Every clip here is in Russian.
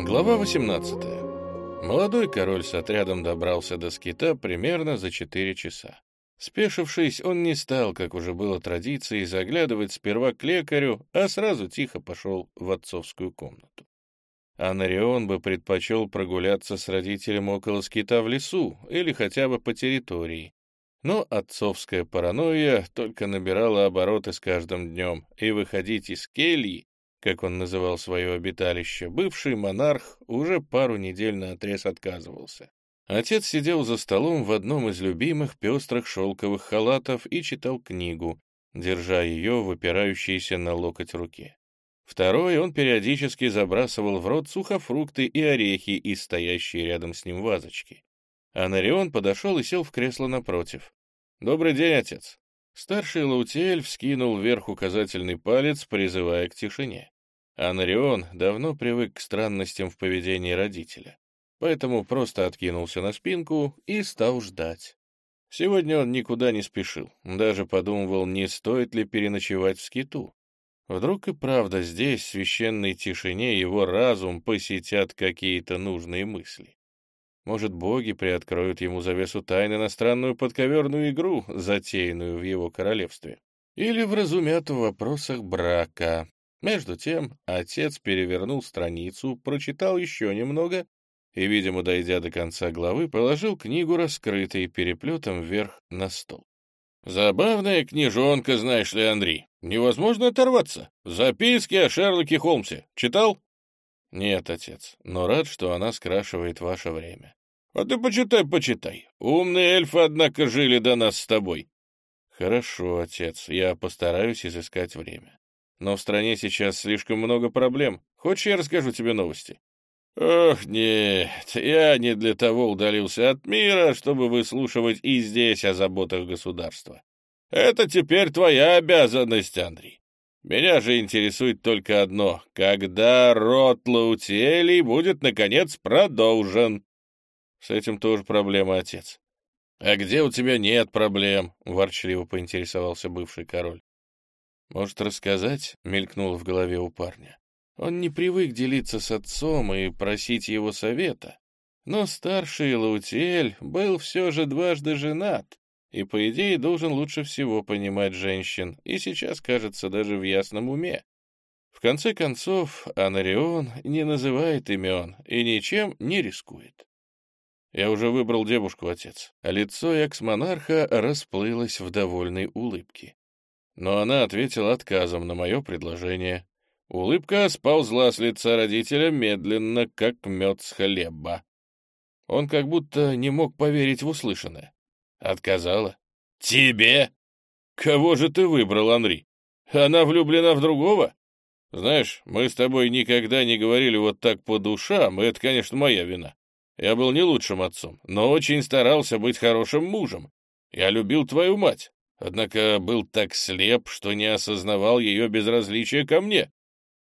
Глава 18. Молодой король с отрядом добрался до скита примерно за 4 часа. Спешившись, он не стал, как уже было традицией, заглядывать сперва к лекарю, а сразу тихо пошел в отцовскую комнату. Анарион бы предпочел прогуляться с родителем около скита в лесу или хотя бы по территории. Но отцовская паранойя только набирала обороты с каждым днем, и выходить из кельи как он называл свое обиталище, бывший монарх уже пару недель наотрез отказывался. Отец сидел за столом в одном из любимых пестрых шелковых халатов и читал книгу, держа ее выпирающейся на локоть руке. Второй он периодически забрасывал в рот сухофрукты и орехи из стоящей рядом с ним вазочки. А Нарион подошел и сел в кресло напротив. «Добрый день, отец. Старший Лаутиэль вскинул вверх указательный палец, призывая к тишине. Анарион давно привык к странностям в поведении родителя, поэтому просто откинулся на спинку и стал ждать. Сегодня он никуда не спешил, даже подумывал, не стоит ли переночевать в скиту. Вдруг и правда здесь, в священной тишине, его разум посетят какие-то нужные мысли. Может, боги приоткроют ему завесу тайны на странную подковерную игру, затеянную в его королевстве. Или вразумят в вопросах брака. Между тем, отец перевернул страницу, прочитал еще немного и, видимо, дойдя до конца главы, положил книгу, раскрытой переплетом вверх на стол. «Забавная книжонка, знаешь ли, Андрей. Невозможно оторваться. Записки о Шерлоке Холмсе. Читал?» «Нет, отец, но рад, что она скрашивает ваше время. А ты почитай, почитай. Умные эльфы, однако, жили до нас с тобой. Хорошо, отец, я постараюсь изыскать время. Но в стране сейчас слишком много проблем. Хочешь, я расскажу тебе новости? Ох, нет, я не для того удалился от мира, чтобы выслушивать и здесь о заботах государства. Это теперь твоя обязанность, Андрей. Меня же интересует только одно — когда род Лаутиэлей будет, наконец, продолжен. С этим тоже проблема, отец. А где у тебя нет проблем? Ворчливо поинтересовался бывший король. Может, рассказать? Мелькнуло в голове у парня. Он не привык делиться с отцом и просить его совета. Но старший Лаутиэль был все же дважды женат, и, по идее, должен лучше всего понимать женщин, и сейчас, кажется, даже в ясном уме. В конце концов, Анарион не называет имен и ничем не рискует. Я уже выбрал девушку, отец. А лицо экс-монарха расплылось в довольной улыбке. Но она ответила отказом на мое предложение. Улыбка сползла с лица родителя медленно, как мед с хлеба. Он как будто не мог поверить в услышанное. Отказала. «Тебе? Кого же ты выбрал, Анри? Она влюблена в другого? Знаешь, мы с тобой никогда не говорили вот так по душам, и это, конечно, моя вина. Я был не лучшим отцом, но очень старался быть хорошим мужем. Я любил твою мать, однако был так слеп, что не осознавал ее безразличия ко мне.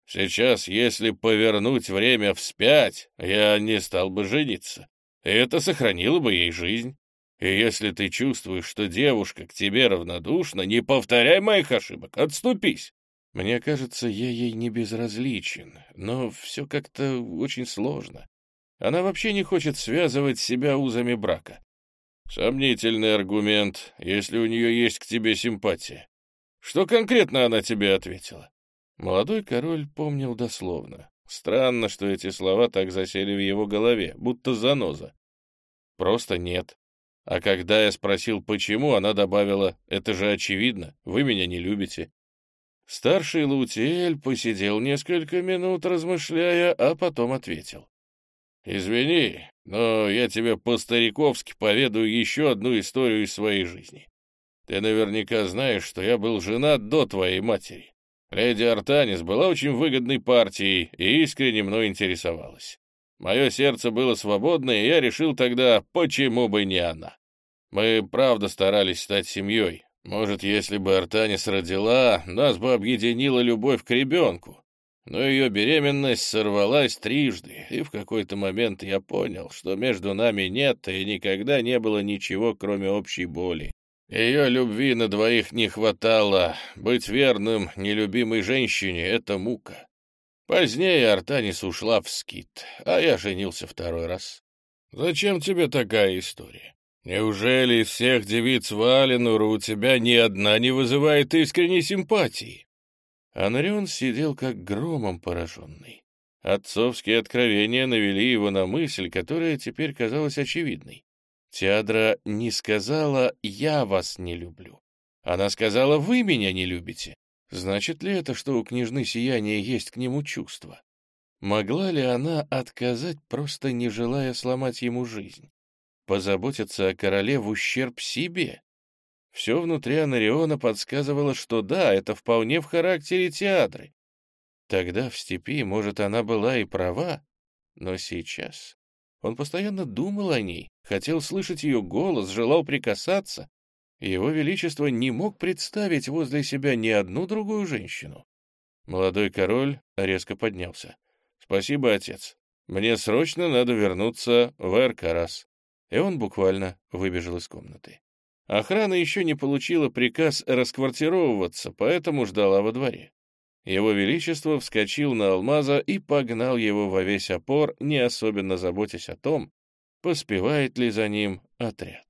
Сейчас, если повернуть время вспять, я не стал бы жениться. И это сохранило бы ей жизнь. И если ты чувствуешь, что девушка к тебе равнодушна, не повторяй моих ошибок, отступись. Мне кажется, я ей не безразличен, но все как-то очень сложно. Она вообще не хочет связывать себя узами брака. Сомнительный аргумент, если у нее есть к тебе симпатия. Что конкретно она тебе ответила? Молодой король помнил дословно. Странно, что эти слова так засели в его голове, будто заноза. Просто нет. А когда я спросил, почему, она добавила, «Это же очевидно, вы меня не любите». Старший Лутиэль посидел несколько минут, размышляя, а потом ответил. «Извини, но я тебе по-стариковски поведаю еще одну историю из своей жизни. Ты наверняка знаешь, что я был женат до твоей матери. Леди Артанис была очень выгодной партией и искренне мной интересовалась. Мое сердце было свободно, и я решил тогда, почему бы не она. Мы, правда, старались стать семьей. Может, если бы Артанис родила, нас бы объединила любовь к ребенку но ее беременность сорвалась трижды, и в какой-то момент я понял, что между нами нет и никогда не было ничего, кроме общей боли. Ее любви на двоих не хватало. Быть верным нелюбимой женщине — это мука. Позднее Артанис ушла в скит, а я женился второй раз. Зачем тебе такая история? Неужели из всех девиц Валенура у тебя ни одна не вызывает искренней симпатии? Анрион сидел как громом пораженный. Отцовские откровения навели его на мысль, которая теперь казалась очевидной. Теадра не сказала «я вас не люблю». Она сказала «вы меня не любите». Значит ли это, что у княжны сияния есть к нему чувство? Могла ли она отказать, просто не желая сломать ему жизнь? Позаботиться о короле в ущерб себе? Все внутри Анариона подсказывало, что да, это вполне в характере театры. Тогда в степи, может, она была и права, но сейчас он постоянно думал о ней, хотел слышать ее голос, желал прикасаться. Его Величество не мог представить возле себя ни одну другую женщину. Молодой король резко поднялся. «Спасибо, отец. Мне срочно надо вернуться в Эркарас». И он буквально выбежал из комнаты. Охрана еще не получила приказ расквартировываться, поэтому ждала во дворе. Его Величество вскочил на алмаза и погнал его во весь опор, не особенно заботясь о том, поспевает ли за ним отряд.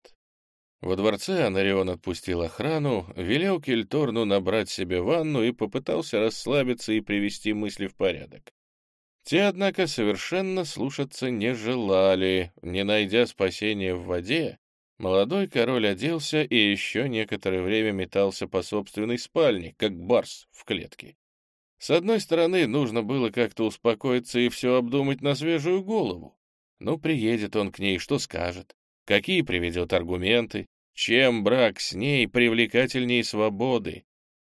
Во дворце Анарион отпустил охрану, велел Кельторну набрать себе ванну и попытался расслабиться и привести мысли в порядок. Те, однако, совершенно слушаться не желали. Не найдя спасения в воде, молодой король оделся и еще некоторое время метался по собственной спальне, как барс в клетке. С одной стороны, нужно было как-то успокоиться и все обдумать на свежую голову. Ну, приедет он к ней, что скажет? Какие приведет аргументы? Чем брак с ней привлекательнее свободы?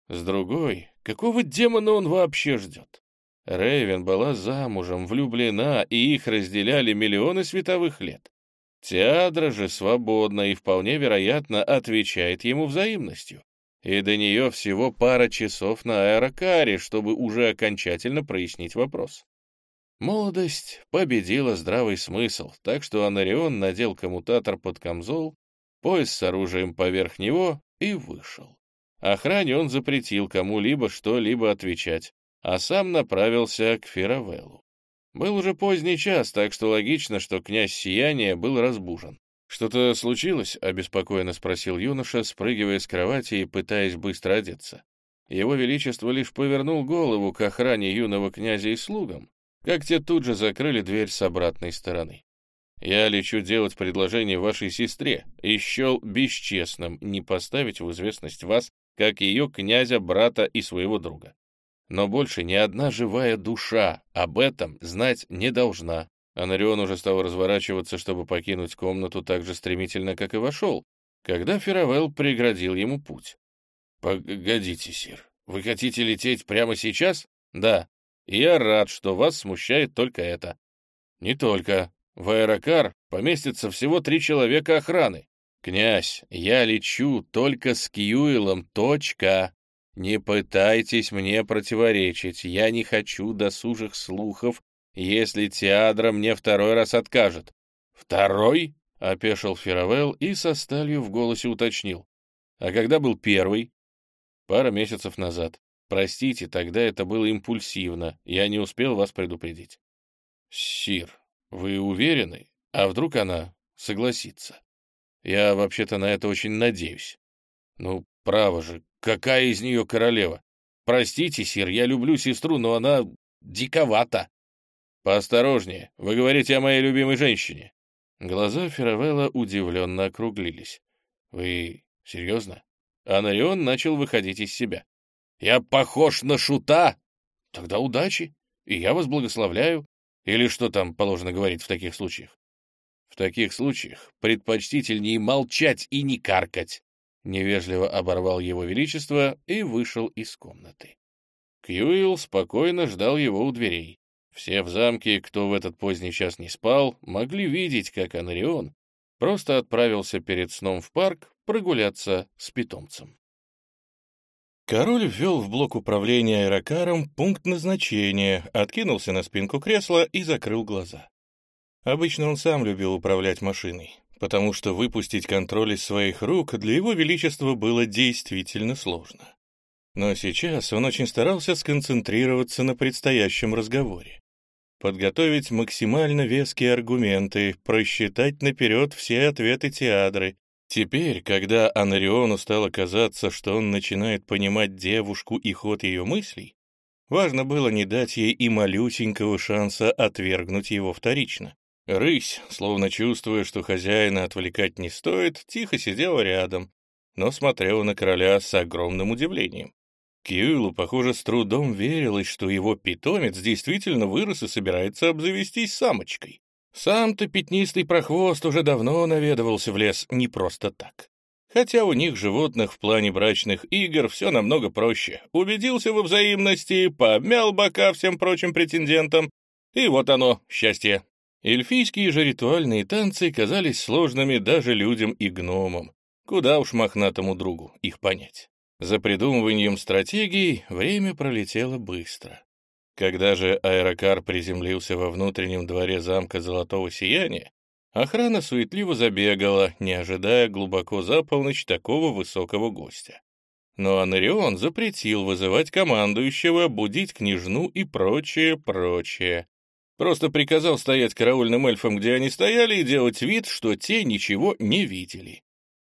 С другой, какого демона он вообще ждет? Рейвен была замужем, влюблена, и их разделяли миллионы световых лет. Теадра же свободна и вполне вероятно отвечает ему взаимностью и до нее всего пара часов на аэрокаре, чтобы уже окончательно прояснить вопрос. Молодость победила здравый смысл, так что Анарион надел коммутатор под камзол, пояс с оружием поверх него и вышел. Охране он запретил кому-либо что-либо отвечать, а сам направился к Феравеллу. Был уже поздний час, так что логично, что князь Сияния был разбужен. «Что-то случилось?» — обеспокоенно спросил юноша, спрыгивая с кровати и пытаясь быстро одеться. Его Величество лишь повернул голову к охране юного князя и слугам, как те тут же закрыли дверь с обратной стороны. «Я лечу делать предложение вашей сестре и счел бесчестным не поставить в известность вас, как ее князя, брата и своего друга. Но больше ни одна живая душа об этом знать не должна, Анарион уже стал разворачиваться, чтобы покинуть комнату так же стремительно, как и вошел, когда Феравелл преградил ему путь. «Погодите, сир, вы хотите лететь прямо сейчас?» «Да. Я рад, что вас смущает только это». «Не только. В аэрокар поместится всего три человека охраны. Князь, я лечу только с Кьюилом, точка. Не пытайтесь мне противоречить, я не хочу досужих слухов если Теадра мне второй раз откажет. «Второй?» — опешил Фировел и со сталью в голосе уточнил. «А когда был первый?» «Пара месяцев назад. Простите, тогда это было импульсивно. Я не успел вас предупредить». «Сир, вы уверены? А вдруг она согласится? Я вообще-то на это очень надеюсь. Ну, право же, какая из нее королева? Простите, сир, я люблю сестру, но она диковата». «Поосторожнее, вы говорите о моей любимой женщине». Глаза Феравелла удивленно округлились. «Вы серьезно?» Анарион начал выходить из себя. «Я похож на шута?» «Тогда удачи, и я вас благословляю». Или что там положено говорить в таких случаях? В таких случаях предпочтительнее молчать и не каркать. Невежливо оборвал его величество и вышел из комнаты. Кьюилл спокойно ждал его у дверей. Все в замке, кто в этот поздний час не спал, могли видеть, как Анарион просто отправился перед сном в парк прогуляться с питомцем. Король ввел в блок управления аэрокаром пункт назначения, откинулся на спинку кресла и закрыл глаза. Обычно он сам любил управлять машиной, потому что выпустить контроль из своих рук для его величества было действительно сложно. Но сейчас он очень старался сконцентрироваться на предстоящем разговоре. Подготовить максимально веские аргументы, просчитать наперед все ответы Теадры. Теперь, когда Анариону стало казаться, что он начинает понимать девушку и ход ее мыслей, важно было не дать ей и малюсенького шанса отвергнуть его вторично. Рысь, словно чувствуя, что хозяина отвлекать не стоит, тихо сидела рядом, но смотрела на короля с огромным удивлением. Кьюилу, похоже, с трудом верилось, что его питомец действительно вырос и собирается обзавестись самочкой. Сам-то пятнистый прохвост уже давно наведывался в лес не просто так. Хотя у них, животных, в плане брачных игр все намного проще. Убедился во взаимности, пообмял бока всем прочим претендентам, и вот оно, счастье. Эльфийские же ритуальные танцы казались сложными даже людям и гномам. Куда уж мохнатому другу их понять. За придумыванием стратегий время пролетело быстро. Когда же аэрокар приземлился во внутреннем дворе замка Золотого Сияния, охрана суетливо забегала, не ожидая глубоко за полночь такого высокого гостя. Но Анарион запретил вызывать командующего, будить княжну и прочее, прочее. Просто приказал стоять караульным эльфам, где они стояли, и делать вид, что те ничего не видели.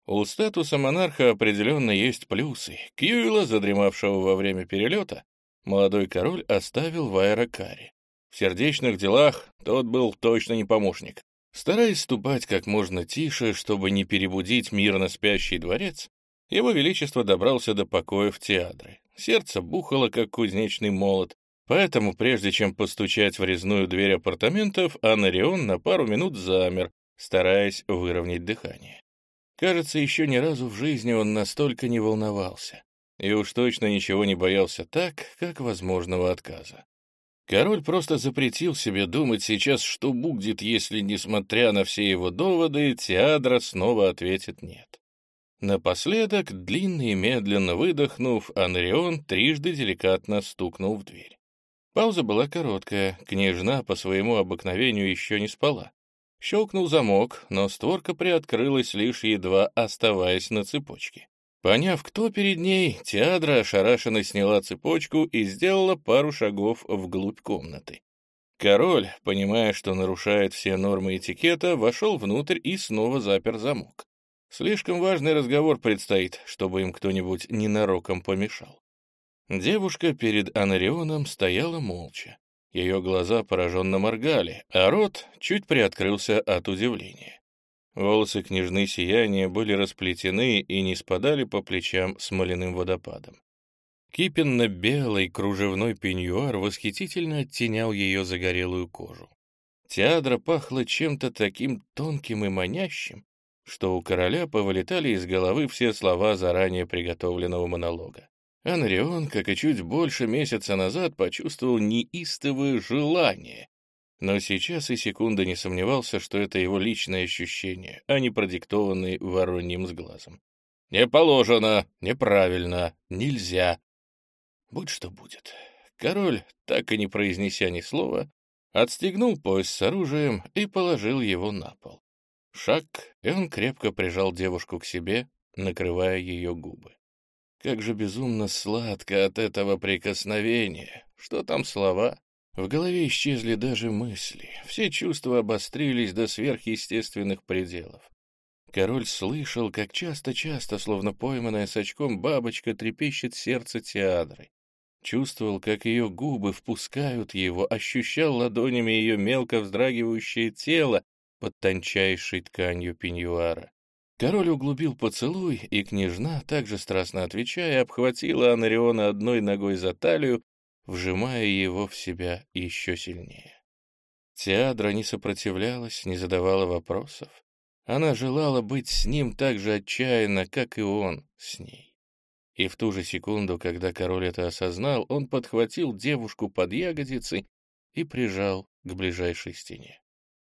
У статуса монарха определенно есть плюсы. Кьюила, задремавшего во время перелета, молодой король оставил в аэрокаре. В сердечных делах тот был точно не помощник. Стараясь ступать как можно тише, чтобы не перебудить мирно спящий дворец, его величество добрался до покоев театры. Сердце бухало, как кузнечный молот, поэтому, прежде чем постучать в резную дверь апартаментов, Анарион на пару минут замер, стараясь выровнять дыхание. Кажется, еще ни разу в жизни он настолько не волновался. И уж точно ничего не боялся так, как возможного отказа. Король просто запретил себе думать сейчас, что будет, если, несмотря на все его доводы, Теадра снова ответит «нет». Напоследок, длинно и медленно выдохнув, Анрион трижды деликатно стукнул в дверь. Пауза была короткая, княжна по своему обыкновению еще не спала. Щелкнул замок, но створка приоткрылась лишь едва оставаясь на цепочке. Поняв, кто перед ней, Теадра ошарашенно сняла цепочку и сделала пару шагов вглубь комнаты. Король, понимая, что нарушает все нормы этикета, вошел внутрь и снова запер замок. Слишком важный разговор предстоит, чтобы им кто-нибудь ненароком помешал. Девушка перед Анарионом стояла молча. Ее глаза пораженно моргали, а рот чуть приоткрылся от удивления. Волосы княжны сияния были расплетены и не спадали по плечам смоляным водопадом. Кипенно-белый кружевной пеньюар восхитительно оттенял ее загорелую кожу. Теадра пахла чем-то таким тонким и манящим, что у короля повылетали из головы все слова заранее приготовленного монолога. Анрион, как и чуть больше месяца назад, почувствовал неистовое желание, но сейчас и секунды не сомневался, что это его личное ощущение, а не продиктованный вороньим сглазом. «Не положено, неправильно, нельзя». Будь что будет. Король, так и не произнеся ни слова, отстегнул пояс с оружием и положил его на пол. Шаг, и он крепко прижал девушку к себе, накрывая ее губы. Как же безумно сладко от этого прикосновения. Что там слова? В голове исчезли даже мысли. Все чувства обострились до сверхъестественных пределов. Король слышал, как часто-часто, словно пойманная с очком бабочка, трепещет сердце Теадры. Чувствовал, как ее губы впускают его, ощущал ладонями ее мелко вздрагивающее тело под тончайшей тканью пеньюара. Король углубил поцелуй, и княжна, также страстно отвечая, обхватила Анариона одной ногой за талию, вжимая его в себя еще сильнее. Теадра не сопротивлялась, не задавала вопросов. Она желала быть с ним так же отчаянно, как и он с ней. И в ту же секунду, когда король это осознал, он подхватил девушку под ягодицы и прижал к ближайшей стене.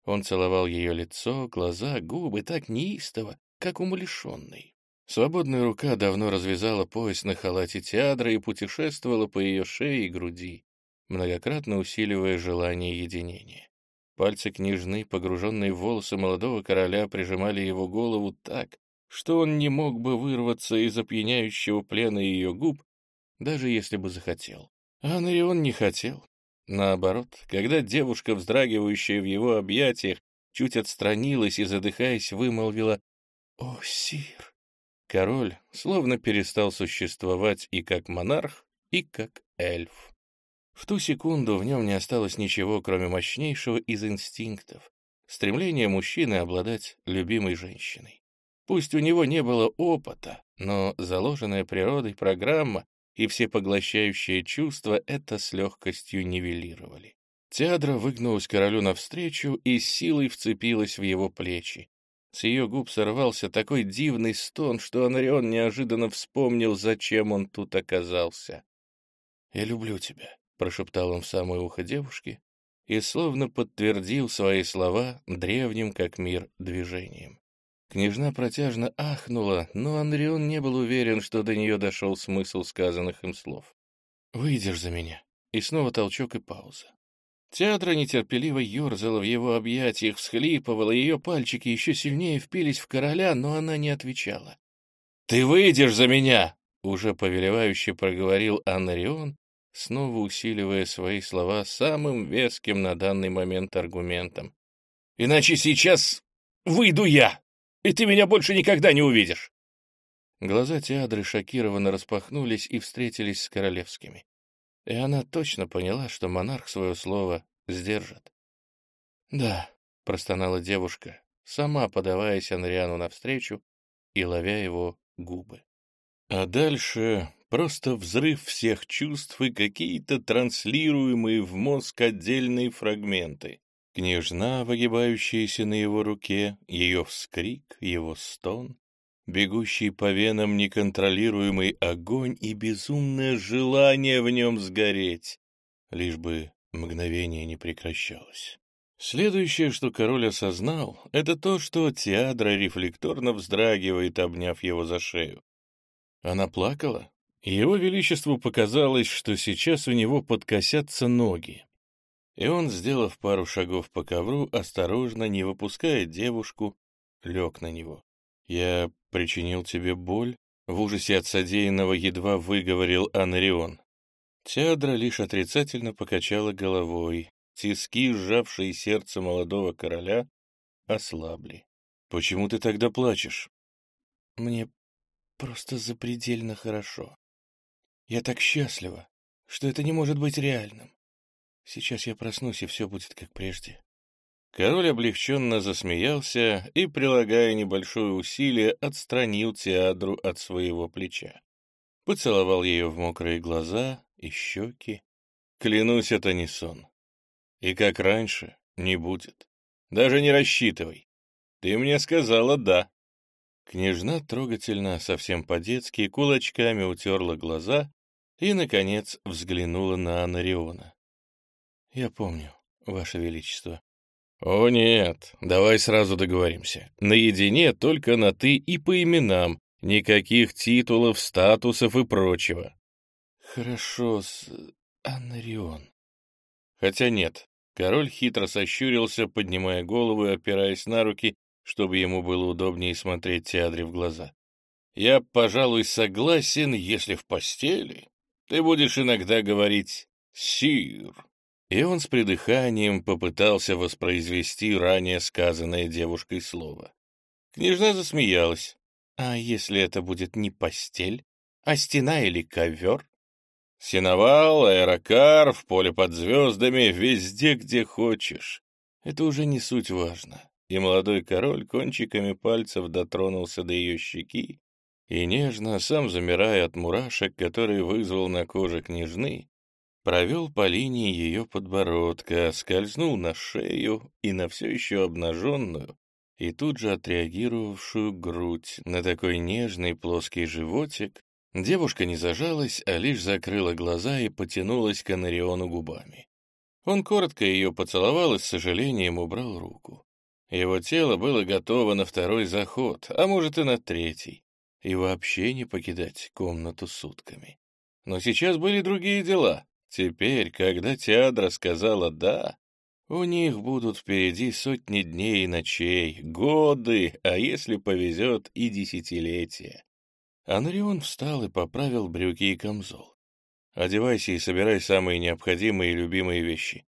Он целовал ее лицо, глаза, губы так неистово, как умалишенный. Свободная рука давно развязала пояс на халате театра и путешествовала по ее шее и груди, многократно усиливая желание единения. Пальцы княжны, погруженные в волосы молодого короля, прижимали его голову так, что он не мог бы вырваться из опьяняющего плена ее губ, даже если бы захотел. А Нарион не хотел. Наоборот, когда девушка, вздрагивающая в его объятиях, чуть отстранилась и, задыхаясь, вымолвила «О, сир!» Король словно перестал существовать и как монарх, и как эльф. В ту секунду в нем не осталось ничего, кроме мощнейшего из инстинктов, стремления мужчины обладать любимой женщиной. Пусть у него не было опыта, но заложенная природой программа и всепоглощающее чувство это с легкостью нивелировали. Теадра выгнулась королю навстречу и силой вцепилась в его плечи. С ее губ сорвался такой дивный стон, что Анарион неожиданно вспомнил, зачем он тут оказался. «Я люблю тебя», — прошептал он в самое ухо девушки и словно подтвердил свои слова древним как мир движением. Княжна протяжно ахнула, но Анрион не был уверен, что до нее дошел смысл сказанных им слов. «Выйдешь за меня». И снова толчок и пауза. Театра нетерпеливо ерзала в его объятиях, всхлипывала, ее пальчики еще сильнее впились в короля, но она не отвечала. «Ты выйдешь за меня!» — уже повелевающе проговорил Анрион, снова усиливая свои слова самым веским на данный момент аргументом. «Иначе сейчас выйду я, и ты меня больше никогда не увидишь!» Глаза Теадры шокированно распахнулись и встретились с королевскими. И она точно поняла, что монарх свое слово сдержит. «Да», — простонала девушка, сама подаваясь Анриану навстречу и ловя его губы. А дальше просто взрыв всех чувств и какие-то транслируемые в мозг отдельные фрагменты. Княжна, выгибающаяся на его руке, ее вскрик, его стон, бегущий по венам неконтролируемый огонь и безумное желание в нем сгореть, лишь бы мгновение не прекращалось. Следующее, что король осознал, это то, что Теадра рефлекторно вздрагивает, обняв его за шею. Она плакала, его величеству показалось, что сейчас у него подкосятся ноги. И он, сделав пару шагов по ковру, осторожно, не выпуская девушку, лег на него. «Я причинил тебе боль?» В ужасе от содеянного едва выговорил Анарион. Теадра лишь отрицательно покачала головой. Тиски, сжавшие сердце молодого короля, ослабли. «Почему ты тогда плачешь?» «Мне просто запредельно хорошо. Я так счастлива, что это не может быть реальным. Сейчас я проснусь, и все будет как прежде. Король облегченно засмеялся и, прилагая небольшое усилие, отстранил Теадру от своего плеча. Поцеловал ее в мокрые глаза и щеки. Клянусь, это не сон. И как раньше, не будет. Даже не рассчитывай. Ты мне сказала «да». Княжна трогательно, совсем по-детски, кулачками утерла глаза и, наконец, взглянула на Анариона. «Я помню, Ваше Величество», «О нет, давай сразу договоримся. Наедине только на «ты» и по именам, никаких титулов, статусов и прочего». «Хорошо, с... Аннарион». Хотя нет, король хитро сощурился, поднимая голову и опираясь на руки, чтобы ему было удобнее смотреть Теадре в глаза. «Я, пожалуй, согласен, если в постели ты будешь иногда говорить «сир». И он с придыханием попытался воспроизвести ранее сказанное девушкой слово. Княжна засмеялась. «А если это будет не постель, а стена или ковер?» «Сеновал, аэрокар, в поле под звездами, везде, где хочешь. Это уже не суть важно». И молодой король кончиками пальцев дотронулся до ее щеки и нежно, сам замирая от мурашек, которые вызвал на коже княжны, провел по линии ее подбородка, скользнул на шею и на все еще обнаженную, и тут же отреагировавшую грудь на такой нежный плоский животик, девушка не зажалась, а лишь закрыла глаза и потянулась к Анариону губами. Он коротко ее поцеловал и с сожалением убрал руку. Его тело было готово на второй заход, а может и на третий, и вообще не покидать комнату сутками. Но сейчас были другие дела. Теперь, когда Теадра сказала «да», у них будут впереди сотни дней и ночей, годы, а если повезет и десятилетия. Анрион встал и поправил брюки и камзол. Одевайся и собирай самые необходимые и любимые вещи.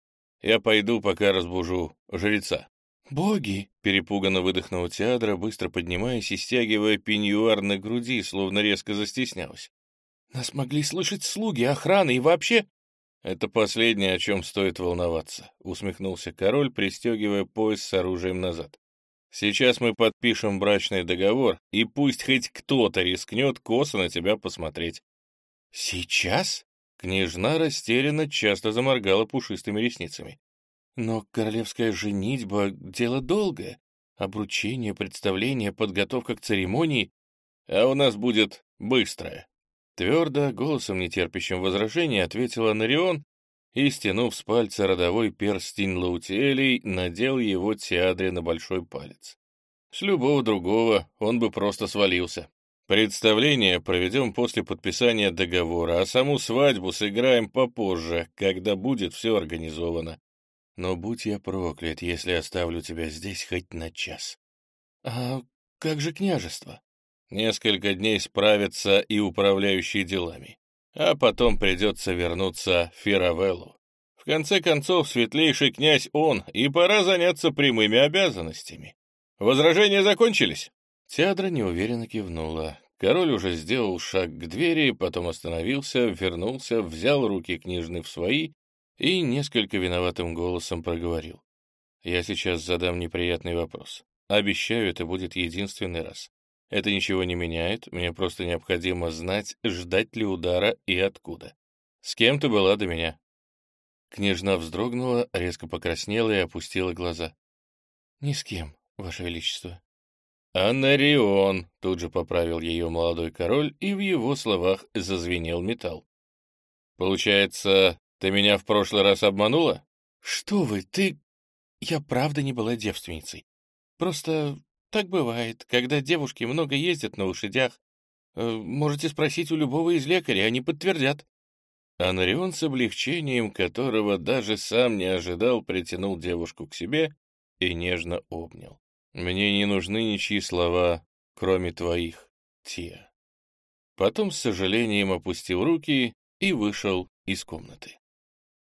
Я пойду, пока разбужу жреца». «Боги!» — перепуганно выдохнула Теадра, быстро поднимаясь и стягивая пеньюар на груди, словно резко застеснялась. «Нас могли слышать слуги, охраны и вообще...» «Это последнее, о чем стоит волноваться», — усмехнулся король, пристегивая пояс с оружием назад. «Сейчас мы подпишем брачный договор, и пусть хоть кто-то рискнет косо на тебя посмотреть». «Сейчас?» — княжна растерянно часто заморгала пушистыми ресницами. «Но королевская женитьба — дело долгое. Обручение, представление, подготовка к церемонии. А у нас будет быстрое». Твердо, голосом нетерпящим возражения, ответила Нарион и, стянув с пальца родовой перстень Лаутиэлей, надел его Теадре на большой палец. С любого другого он бы просто свалился. Представление проведем после подписания договора, а саму свадьбу сыграем попозже, когда будет все организовано. Но будь я проклят, если оставлю тебя здесь хоть на час. А как же княжество? Несколько дней справятся и управляющие делами. А потом придется вернуться в Фиравеллу. В конце концов, светлейший князь он, и пора заняться прямыми обязанностями. Возражения закончились? Теадра неуверенно кивнула. Король уже сделал шаг к двери, потом остановился, вернулся, взял руки княжны в свои и несколько виноватым голосом проговорил. «Я сейчас задам неприятный вопрос. Обещаю, это будет единственный раз. Это ничего не меняет, мне просто необходимо знать, ждать ли удара и откуда. С кем ты была до меня?» Княжна вздрогнула, резко покраснела и опустила глаза. «Ни с кем, Ваше Величество». «Анарион», — тут же поправил ее молодой король, и в его словах зазвенел металл. «Получается, ты меня в прошлый раз обманула?» «Что вы, ты...» «Я правда не была девственницей. Просто так бывает, когда девушки много ездят на лошадях. Э, можете спросить у любого из лекарей, они подтвердят». Анарион с облегчением, которого даже сам не ожидал, притянул девушку к себе и нежно обнял. «Мне не нужны ничьи слова, кроме твоих, Тия». Потом с сожалением опустил руки и вышел из комнаты.